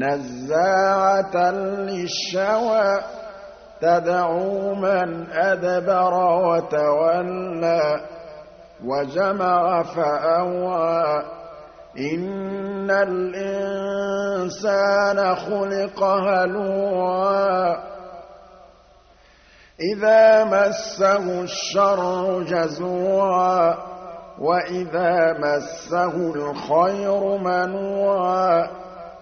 نَزَّاعَةً لِّلشَّوَىٰ تَدْعُو مَنْ أَدْبَرَ وَتَوَلَّىٰ وَجَمَعَ فَأَوْعَىٰ إِنَّ الْإِنسَانَ خُلِقَ هَلُوعًا. إِذَا مَسَّهُ الشَّرُّ جَزُوعًا وَإِذَا مَسَّهُ الْخَيْرُ مَنُوعًا.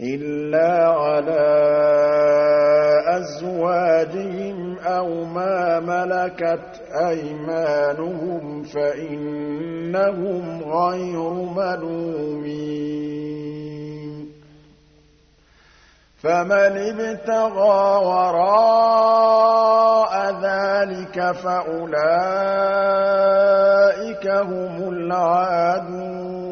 إِلَّا عَلَىٰ أَزْوَاجِهِمْ أَوْ مَا مَلَكَتْ أَيْمَانُهُمْ فَإِنَّهُمْ غَيْرُ مَلُومِينَ فَمَنِ ابْتَغَىٰ وَرَاءَ ذَٰلِكَ فَأُولَٰئِكَ هُمُ الْعَادُونَ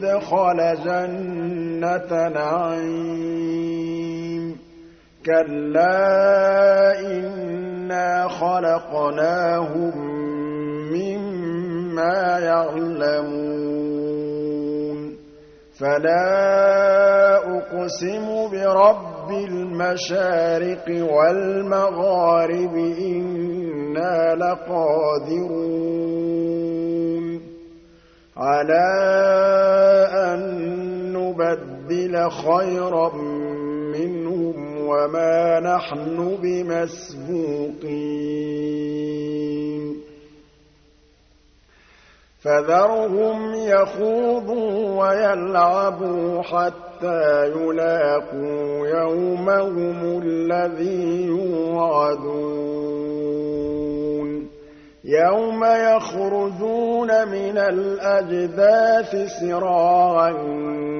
يُدْخَلَ جَنَّةَ نَعِيمٍ. كَلَّا إِنَّا خَلَقْنَاهُم مِّمَّا يَعْلَمُونَ. فَلَا أُقْسِمُ بِرَبِّ الْمَشَارِقِ وَالْمَغَارِبِ إِنَّا لَقَادِرُونَ. عَلَىٰ نُّبَدِّلَ خَيْرًا مِّنْهُمْ وَمَا نَحْنُ بِمَسْبُوقِينَ. فَذَرْهُمْ يَخُوضُوا وَيَلْعَبُوا حَتَّىٰ يُلَاقُوا يَوْمَهُمُ الَّذِي يُوعَدُونَ. يَوْمَ يَخْرُجُونَ مِنَ الْأَجْدَاثِ سِرَاعًا